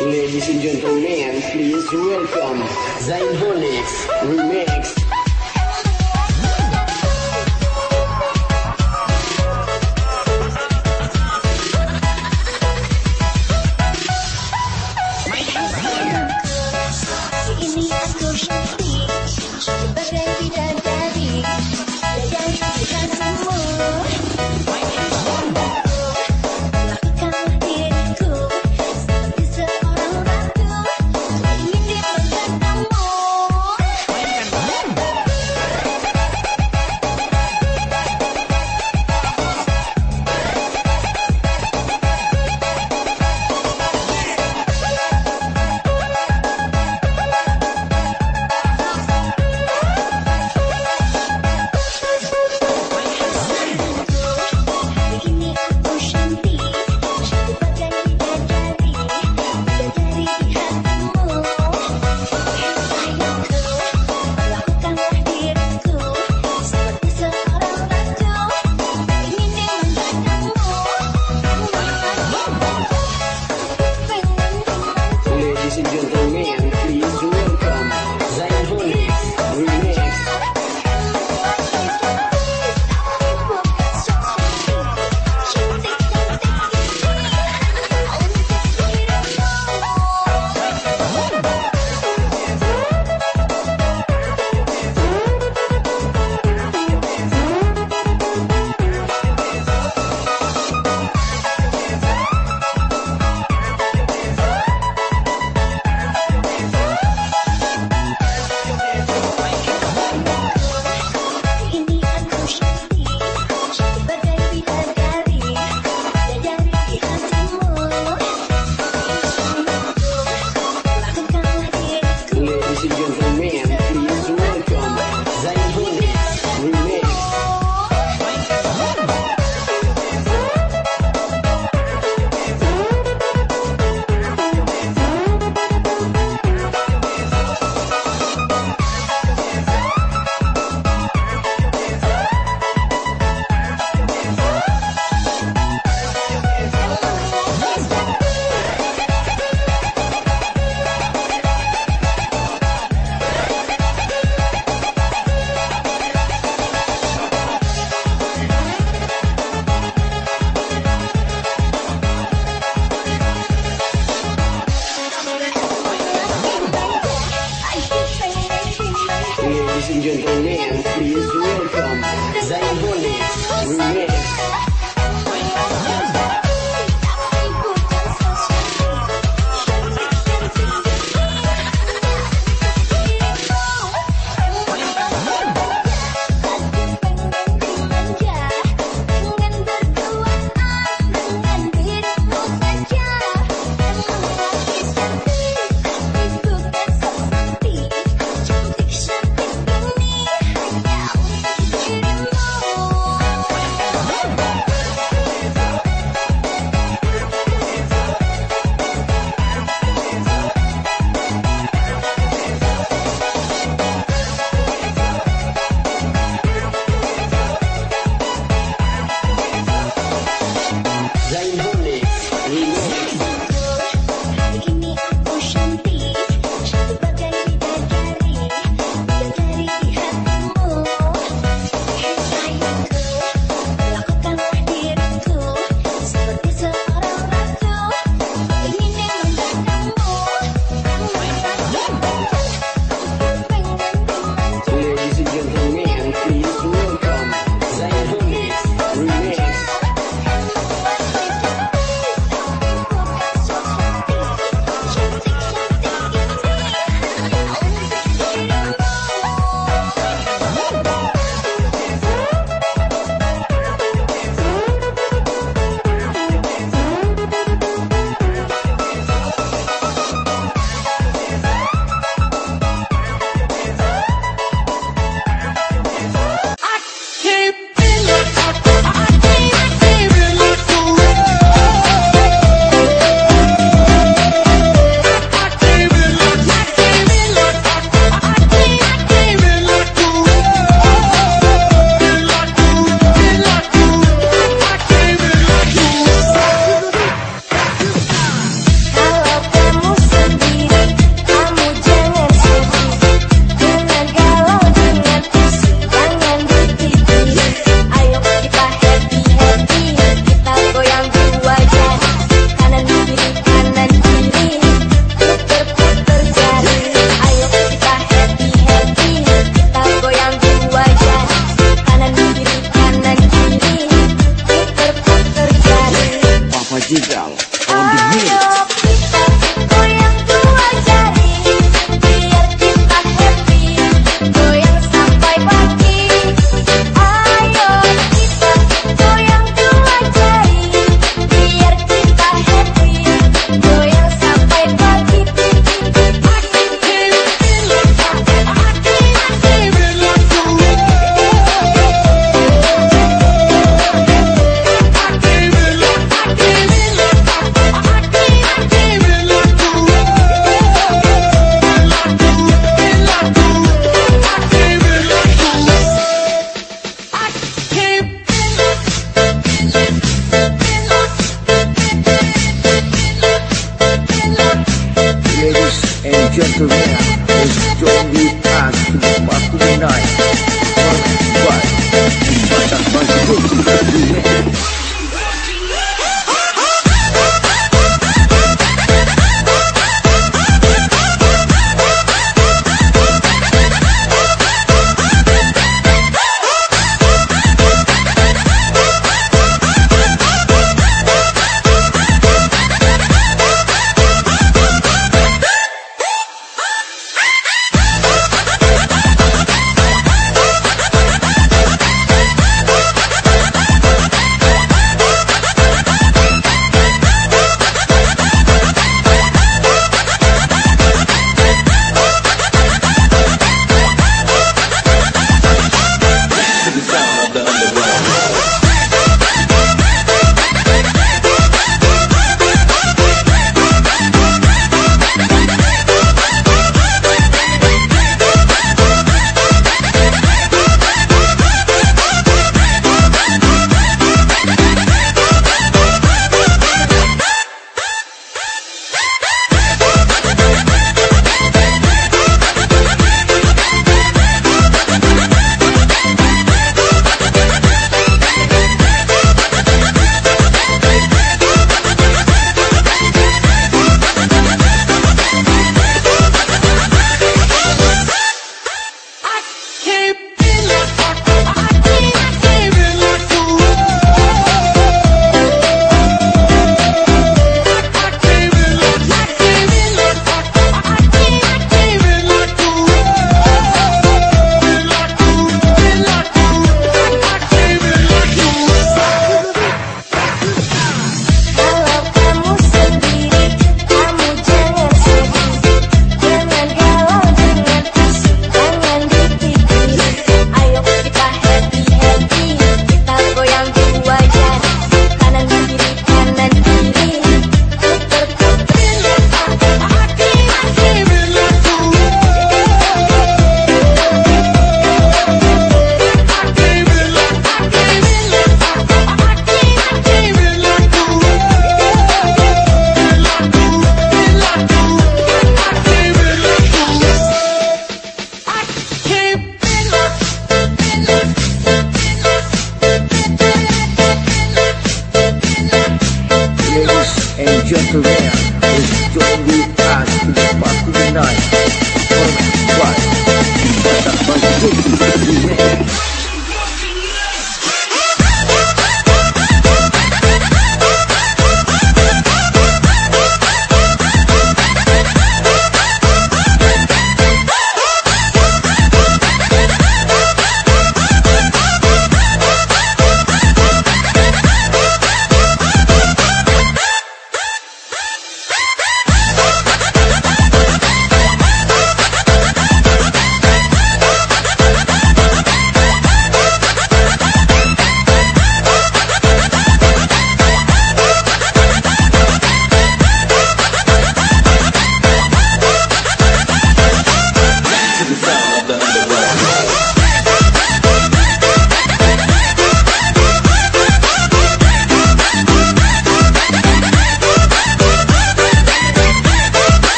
Ladies and gentlemen, please welcome Honix Remix.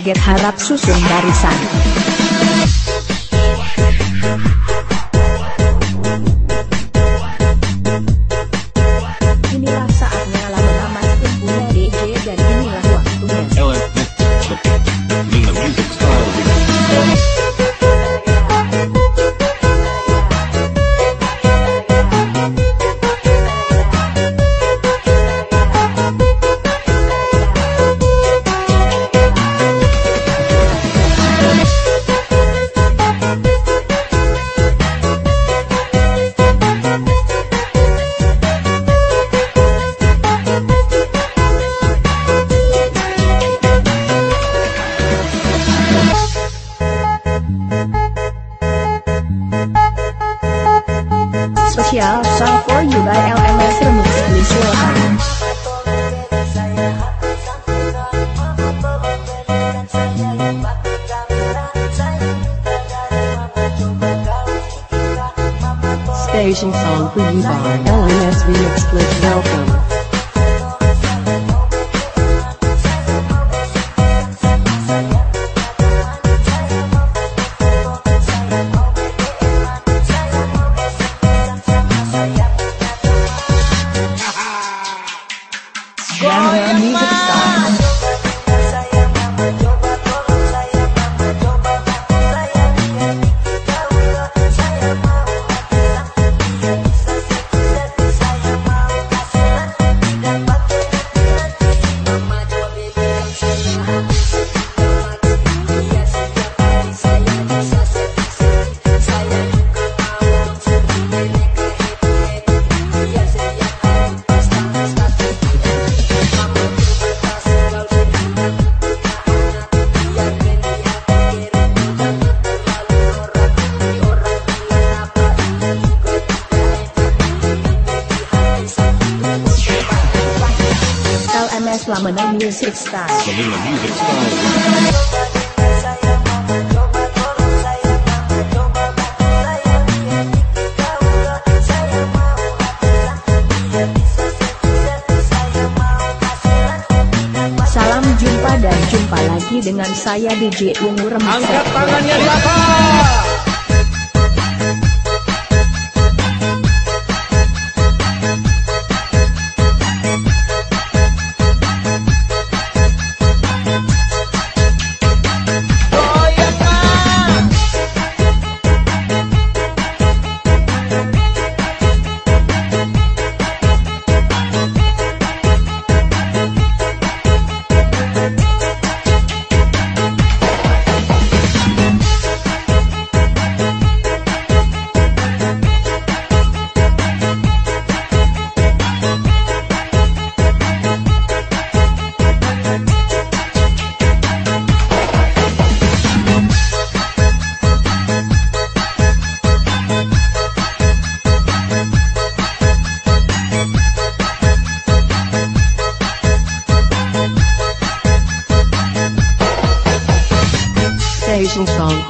Joget harap susun barisan. Salam jumpa dan jumpa lagi dengan saya DJ Ungu Remix. Angkat tangannya di atas.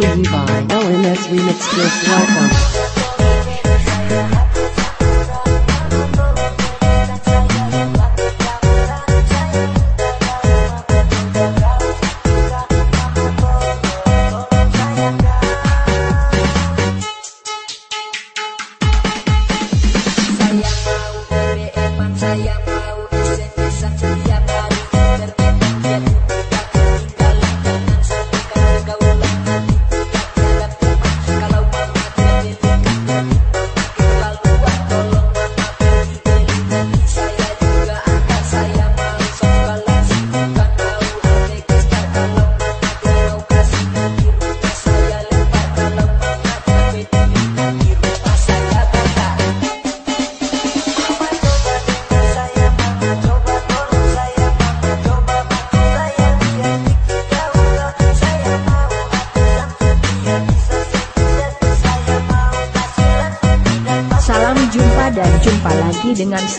For by LMS Remix welcome.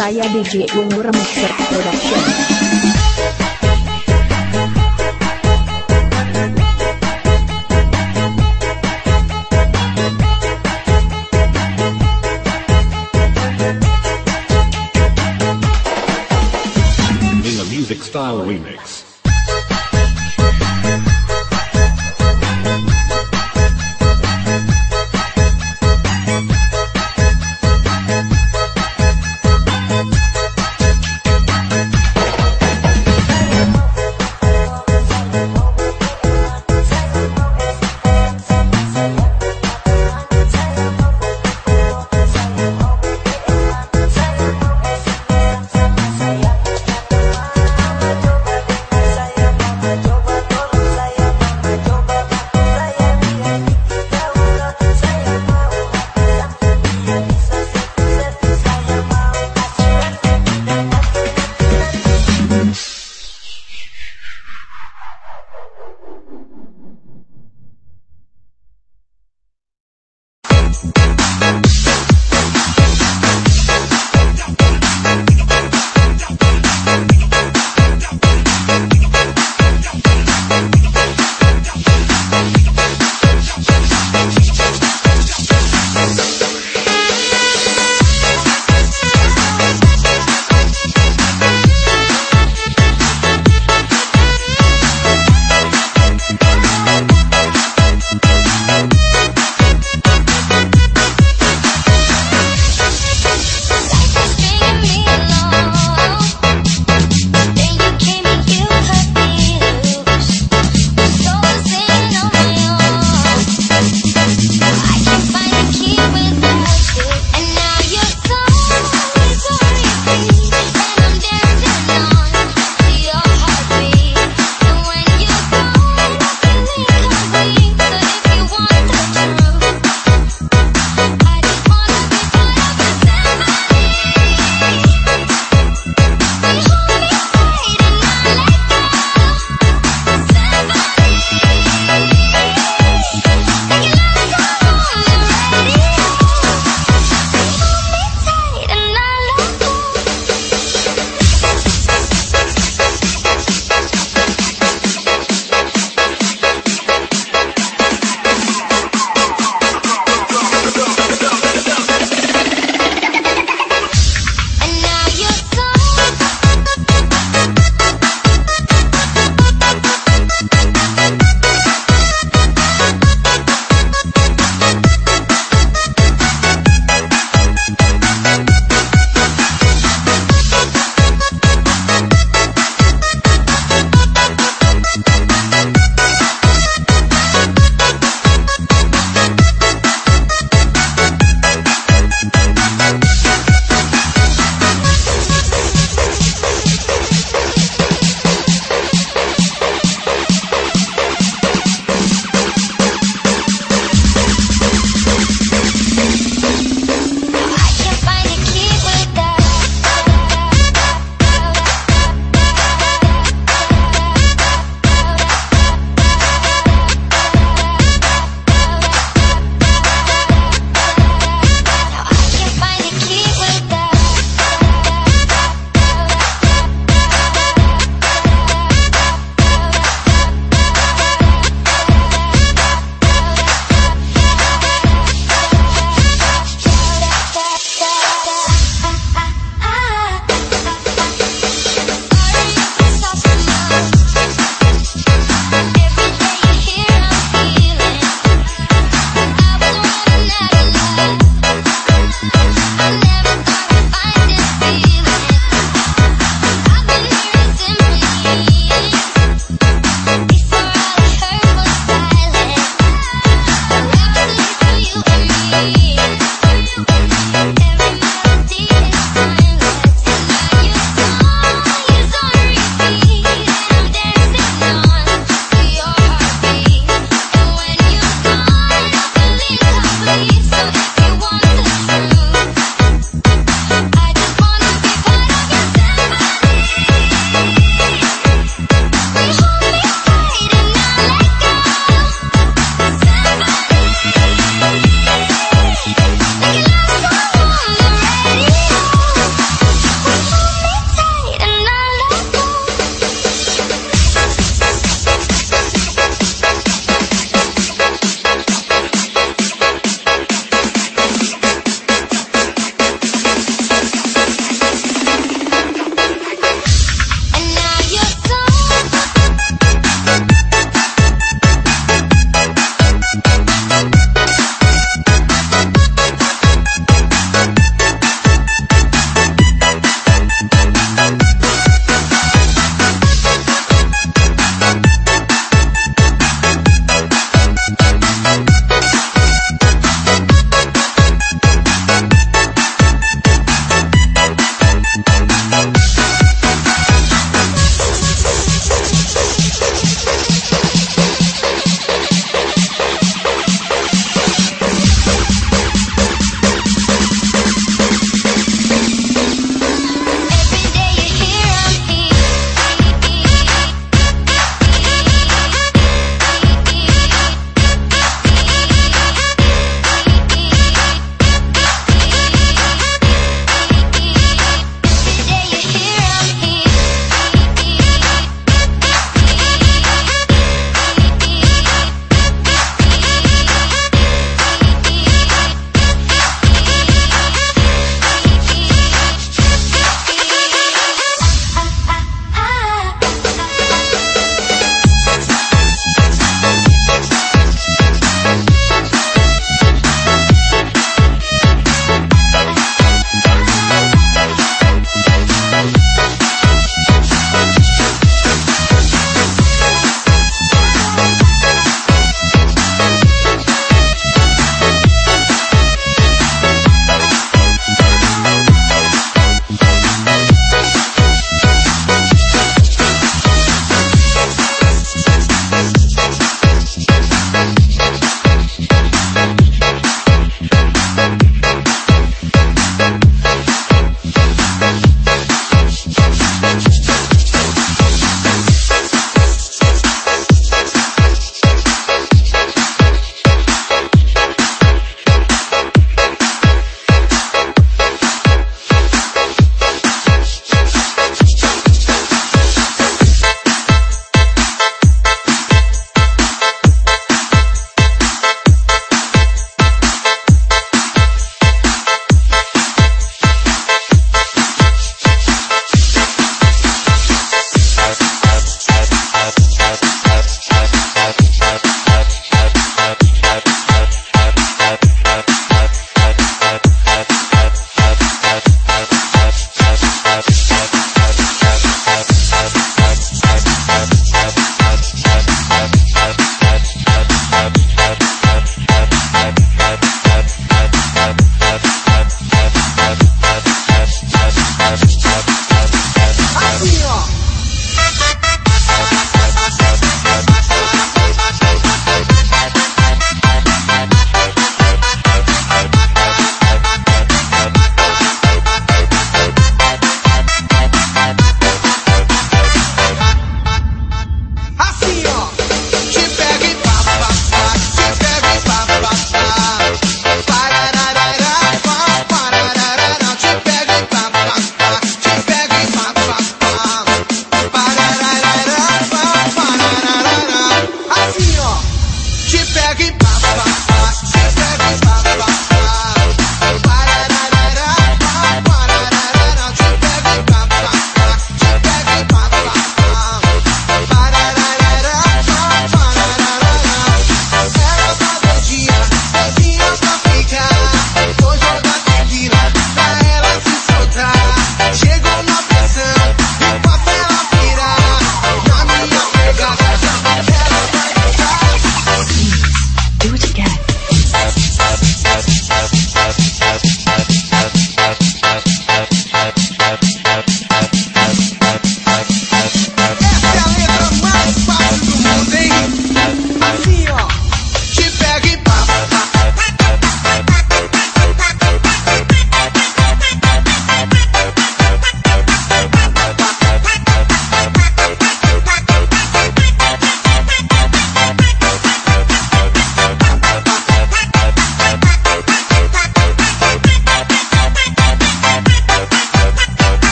Saya DJ Ungu Remixer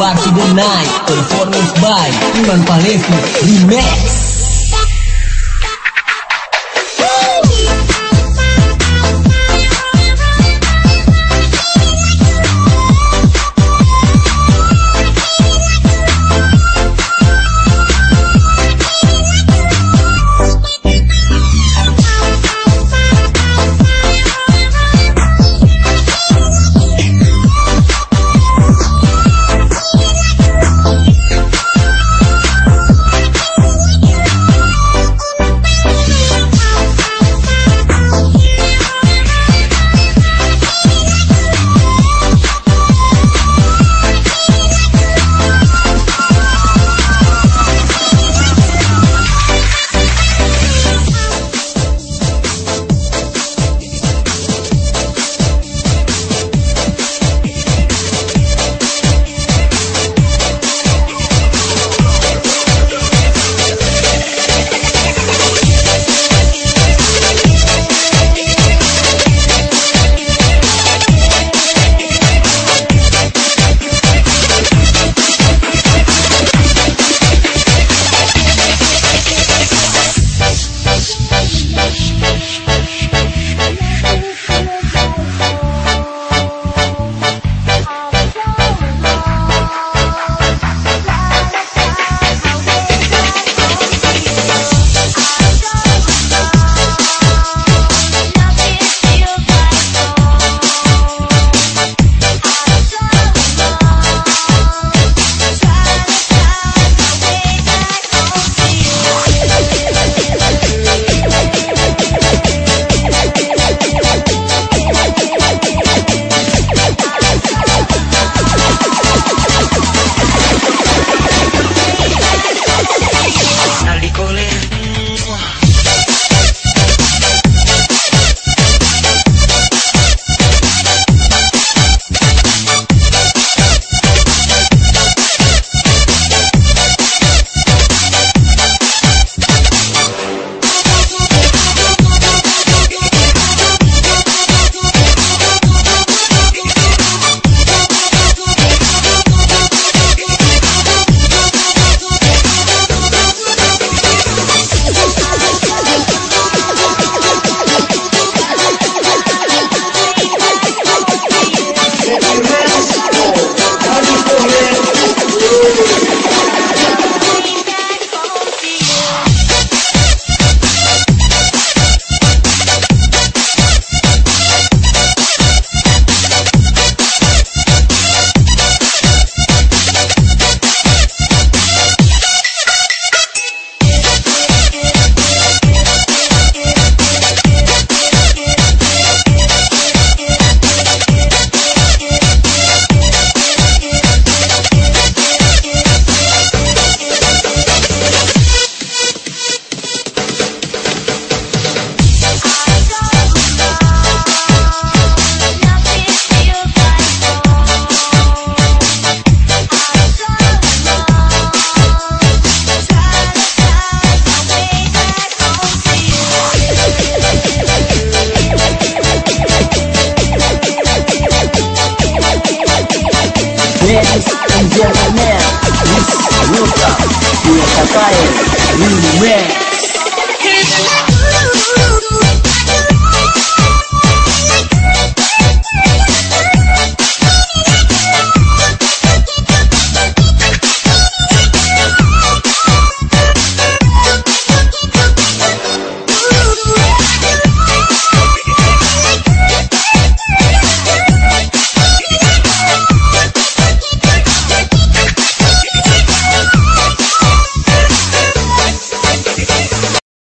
Party the Night, performance by Iman Palevi, Remix.